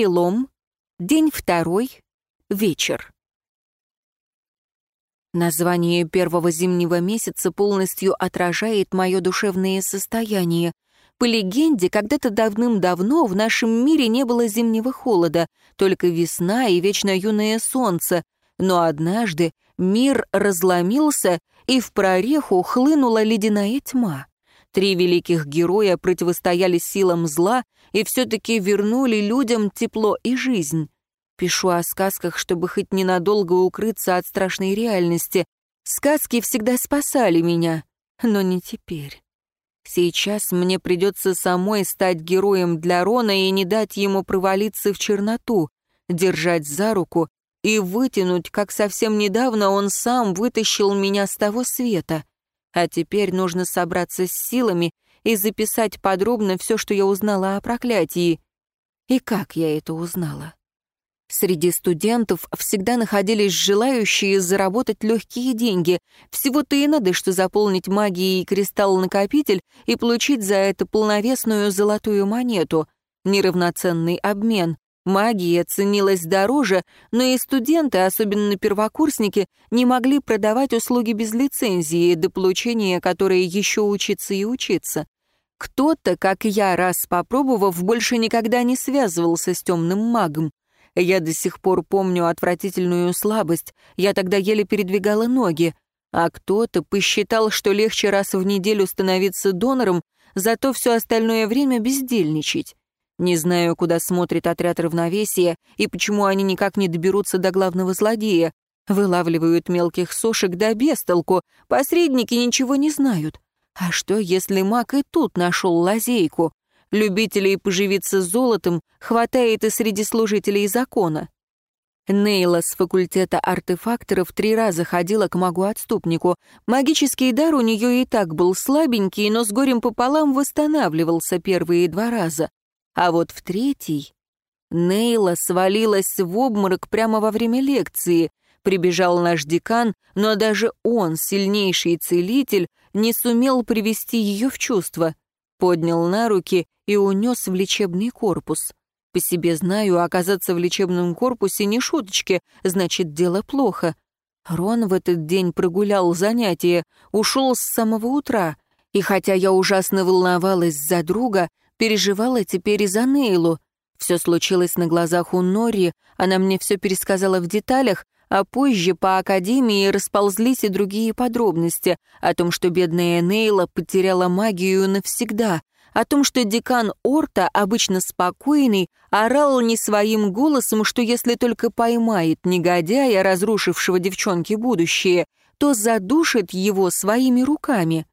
Перелом. День второй. Вечер. Название первого зимнего месяца полностью отражает мое душевное состояние. По легенде, когда-то давным-давно в нашем мире не было зимнего холода, только весна и вечно юное солнце. Но однажды мир разломился, и в прореху хлынула ледяная тьма. Три великих героя противостояли силам зла и все-таки вернули людям тепло и жизнь. Пишу о сказках, чтобы хоть ненадолго укрыться от страшной реальности. Сказки всегда спасали меня, но не теперь. Сейчас мне придется самой стать героем для Рона и не дать ему провалиться в черноту, держать за руку и вытянуть, как совсем недавно он сам вытащил меня с того света. А теперь нужно собраться с силами и записать подробно все, что я узнала о проклятии. И как я это узнала? Среди студентов всегда находились желающие заработать легкие деньги. Всего-то и надо, что заполнить магией кристалл-накопитель и получить за это полновесную золотую монету. Неравноценный обмен. Магия ценилась дороже, но и студенты, особенно первокурсники, не могли продавать услуги без лицензии, до получения которой еще учиться и учиться. Кто-то, как я, раз попробовав, больше никогда не связывался с темным магом. Я до сих пор помню отвратительную слабость, я тогда еле передвигала ноги, а кто-то посчитал, что легче раз в неделю становиться донором, зато все остальное время бездельничать. Не знаю, куда смотрит отряд равновесия и почему они никак не доберутся до главного злодея. Вылавливают мелких сошек да бестолку, посредники ничего не знают. А что, если маг и тут нашел лазейку? Любителей поживиться золотом хватает и среди служителей закона. Нейла с факультета артефакторов три раза ходила к магу-отступнику. Магический дар у нее и так был слабенький, но с горем пополам восстанавливался первые два раза. А вот в третий... Нейла свалилась в обморок прямо во время лекции. Прибежал наш декан, но даже он, сильнейший целитель, не сумел привести ее в чувство поднял на руки и унес в лечебный корпус. По себе знаю, оказаться в лечебном корпусе не шуточки, значит, дело плохо. Рон в этот день прогулял занятия, ушел с самого утра, и хотя я ужасно волновалась за друга, переживала теперь и за Нейлу. Все случилось на глазах у Нори, она мне все пересказала в деталях, а позже по Академии расползлись и другие подробности о том, что бедная Нейла потеряла магию навсегда, о том, что декан Орта, обычно спокойный, орал не своим голосом, что если только поймает негодяя, разрушившего девчонке будущее, то задушит его своими руками.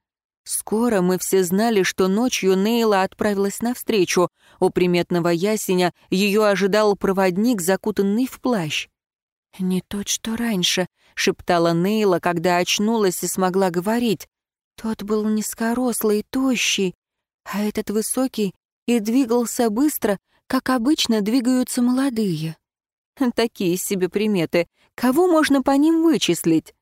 Скоро мы все знали, что ночью Нейла отправилась навстречу. У приметного ясеня ее ожидал проводник, закутанный в плащ. «Не тот, что раньше», — шептала Нейла, когда очнулась и смогла говорить. «Тот был низкорослый, тощий, а этот высокий и двигался быстро, как обычно двигаются молодые. Такие себе приметы. Кого можно по ним вычислить?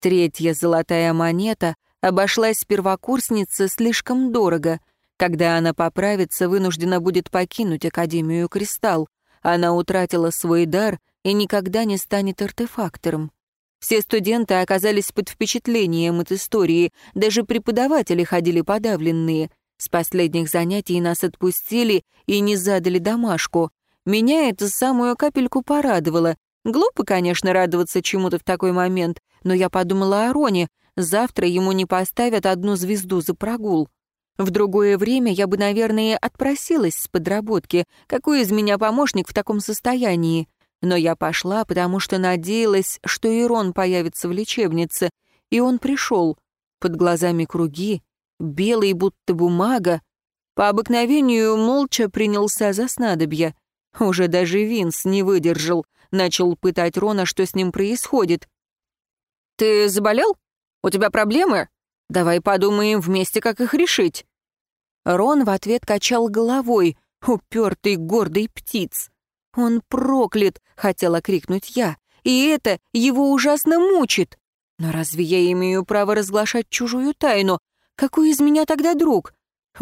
Третья золотая монета обошлась первокурснице слишком дорого. Когда она поправится, вынуждена будет покинуть Академию Кристалл. Она утратила свой дар и никогда не станет артефактором. Все студенты оказались под впечатлением от истории, даже преподаватели ходили подавленные. С последних занятий нас отпустили и не задали домашку. Меня это самую капельку порадовало. Глупо, конечно, радоваться чему-то в такой момент, но я подумала о Роне. Завтра ему не поставят одну звезду за прогул. В другое время я бы, наверное, отпросилась с подработки. Какой из меня помощник в таком состоянии? Но я пошла, потому что надеялась, что Ирон появится в лечебнице. И он пришел. Под глазами круги, белый будто бумага. По обыкновению молча принялся за снадобья. Уже даже Винс не выдержал. Начал пытать Рона, что с ним происходит. «Ты заболел? У тебя проблемы? Давай подумаем вместе, как их решить». Рон в ответ качал головой, упертый гордый птиц. «Он проклят!» — хотела крикнуть я. «И это его ужасно мучит!» «Но разве я имею право разглашать чужую тайну? Какой из меня тогда друг?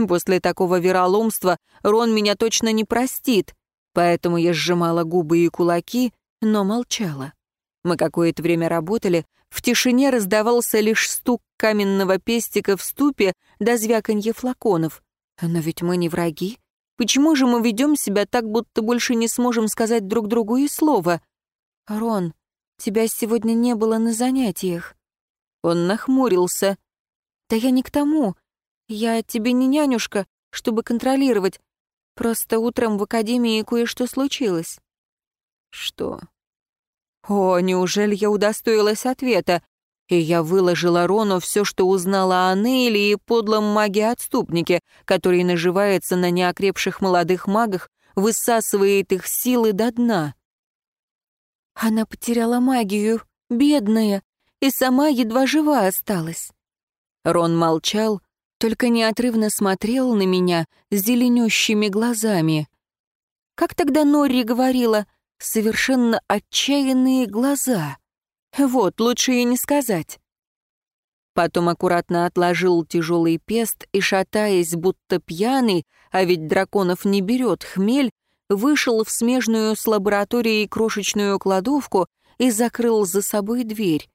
После такого вероломства Рон меня точно не простит. Поэтому я сжимала губы и кулаки, но молчала. Мы какое-то время работали, в тишине раздавался лишь стук каменного пестика в ступе до звяканье флаконов. Но ведь мы не враги. Почему же мы ведем себя так, будто больше не сможем сказать друг другу и слова? «Рон, тебя сегодня не было на занятиях». Он нахмурился. «Да я не к тому. Я тебе не нянюшка, чтобы контролировать. Просто утром в академии кое-что случилось». «Что?» О, неужели я удостоилась ответа? И я выложила Рону все, что узнала о Нейле и подлом маге-отступнике, который наживается на неокрепших молодых магах, высасывает их силы до дна. Она потеряла магию, бедная, и сама едва жива осталась. Рон молчал, только неотрывно смотрел на меня зеленющими глазами. Как тогда Норри говорила, совершенно отчаянные глаза. Вот, лучше и не сказать. Потом аккуратно отложил тяжелый пест и, шатаясь, будто пьяный, а ведь драконов не берет хмель, вышел в смежную с лабораторией крошечную кладовку и закрыл за собой дверь.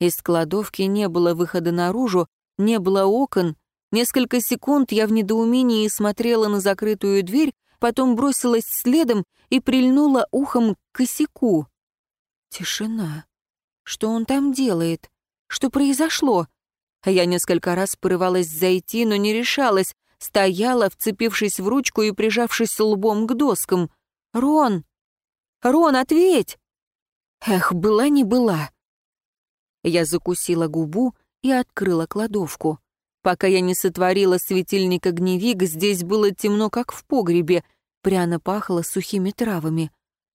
Из кладовки не было выхода наружу, не было окон. Несколько секунд я в недоумении смотрела на закрытую дверь, потом бросилась следом и прильнула ухом к косяку. Тишина. Что он там делает? Что произошло? Я несколько раз порывалась зайти, но не решалась, стояла, вцепившись в ручку и прижавшись лбом к доскам. «Рон! Рон, ответь!» Эх, была не была. Я закусила губу и открыла кладовку. Пока я не сотворила светильник огневик, здесь было темно, как в погребе, пряно пахло сухими травами.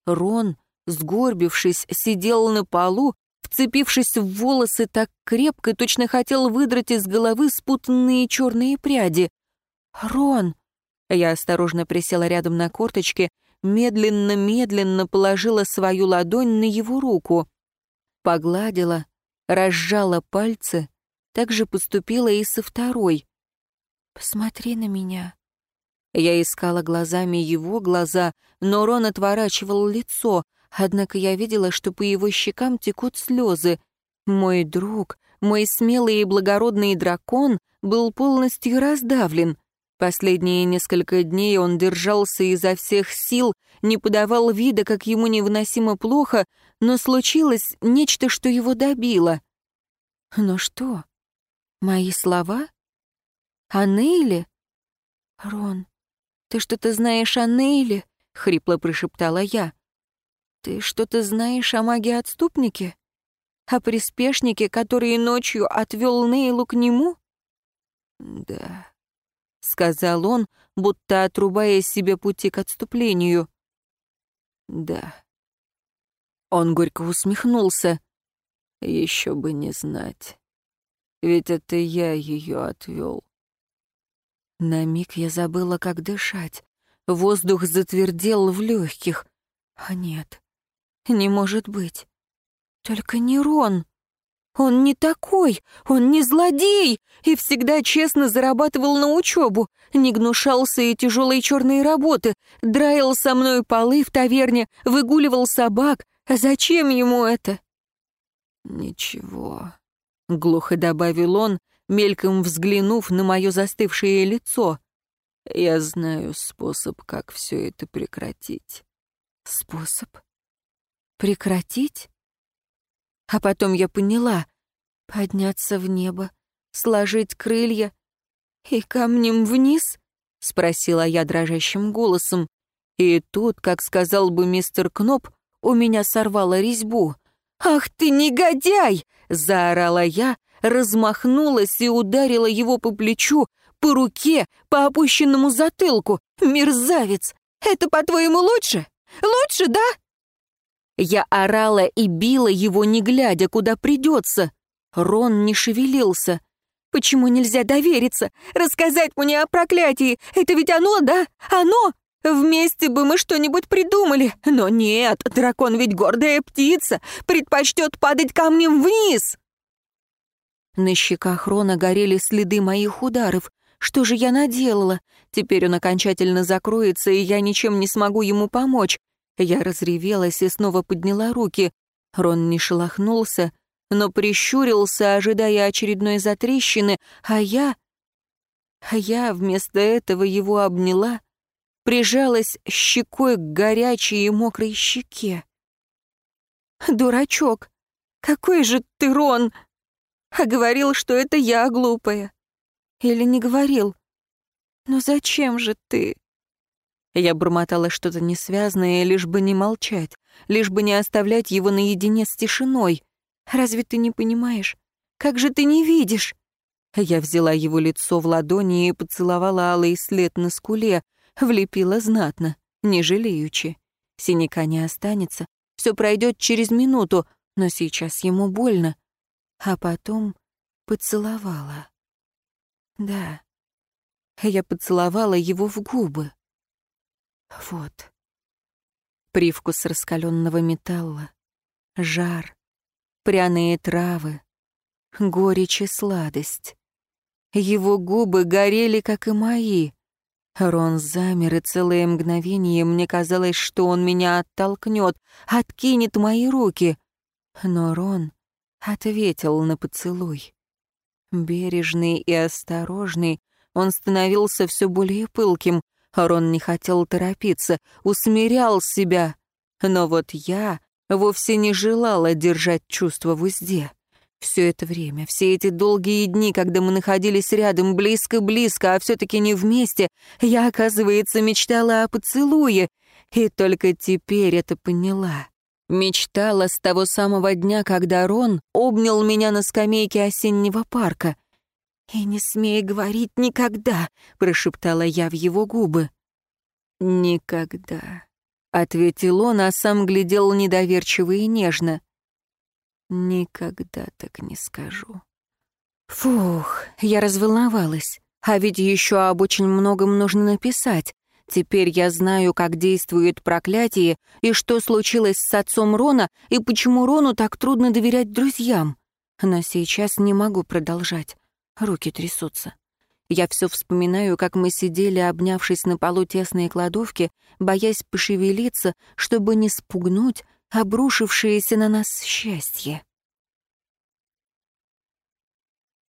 Рон, сгорбившись, сидел на полу, вцепившись в волосы так крепко, точно хотел выдрать из головы спутанные черные пряди. «Рон!» Я осторожно присела рядом на корточке, медленно-медленно положила свою ладонь на его руку. Погладила, разжала пальцы, так же поступила и со второй. «Посмотри на меня». Я искала глазами его глаза, но Рон отворачивал лицо, однако я видела, что по его щекам текут слезы. Мой друг, мой смелый и благородный дракон был полностью раздавлен. Последние несколько дней он держался изо всех сил, не подавал вида, как ему невыносимо плохо, но случилось нечто, что его добило. Но что? Мои слова? О Нейле? Рон, ты что-то знаешь о Нейле? Хрипло прошептала я. Ты что-то знаешь о маге-отступнике? О приспешнике, который ночью отвел Нейлу к нему? Да, сказал он, будто отрубая себе пути к отступлению. Да. Он горько усмехнулся. Еще бы не знать. Ведь это я ее отвел. На миг я забыла, как дышать. Воздух затвердел в легких. А нет, не может быть. Только не Рон. Он не такой, он не злодей и всегда честно зарабатывал на учебу, не гнушался и тяжелой черной работы, драил со мной полы в таверне, выгуливал собак. Зачем ему это? «Ничего», — глухо добавил он, мельком взглянув на мое застывшее лицо. «Я знаю способ, как все это прекратить». «Способ? Прекратить?» А потом я поняла — подняться в небо, сложить крылья и камнем вниз? — спросила я дрожащим голосом. И тут, как сказал бы мистер Кноп, у меня сорвало резьбу — «Ах ты негодяй!» — заорала я, размахнулась и ударила его по плечу, по руке, по опущенному затылку. «Мерзавец! Это, по-твоему, лучше? Лучше, да?» Я орала и била его, не глядя, куда придется. Рон не шевелился. «Почему нельзя довериться? Рассказать мне о проклятии? Это ведь оно, да? Оно? Вместе бы мы что-нибудь придумали. Но нет, дракон ведь гордая птица, предпочтет падать камнем вниз. На щеках Рона горели следы моих ударов. Что же я наделала? Теперь он окончательно закроется, и я ничем не смогу ему помочь. Я разревелась и снова подняла руки. Рон не шелохнулся, но прищурился, ожидая очередной затрещины, а я... А я вместо этого его обняла, прижалась щекой к горячей и мокрой щеке. «Дурачок! Какой же ты, Рон!» А говорил, что это я глупая. Или не говорил? Но зачем же ты? Я бормотала что-то несвязное, лишь бы не молчать, лишь бы не оставлять его наедине с тишиной. Разве ты не понимаешь? Как же ты не видишь? Я взяла его лицо в ладони и поцеловала алый след на скуле, влепила знатно, не жалеючи. Синяка не останется, все пройдет через минуту, но сейчас ему больно. А потом поцеловала. Да, я поцеловала его в губы. Вот. Привкус раскаленного металла, жар, пряные травы, горечь и сладость. Его губы горели, как и мои. Рон замер, и целое мгновение мне казалось, что он меня оттолкнет, откинет мои руки. Но Рон ответил на поцелуй. Бережный и осторожный, он становился все более пылким. Рон не хотел торопиться, усмирял себя. Но вот я вовсе не желала держать чувства в узде. Все это время, все эти долгие дни, когда мы находились рядом, близко-близко, а все-таки не вместе, я, оказывается, мечтала о поцелуе, и только теперь это поняла. Мечтала с того самого дня, когда Рон обнял меня на скамейке осеннего парка. «И не смей говорить никогда», — прошептала я в его губы. «Никогда», — ответил он, а сам глядел недоверчиво и нежно. Никогда так не скажу. Фух, я разволновалась. А ведь еще об очень многом нужно написать. Теперь я знаю, как действует проклятие, и что случилось с отцом Рона, и почему Рону так трудно доверять друзьям. Но сейчас не могу продолжать. Руки трясутся. Я все вспоминаю, как мы сидели, обнявшись на полу тесной кладовки, боясь пошевелиться, чтобы не спугнуть обрушившееся на нас счастье.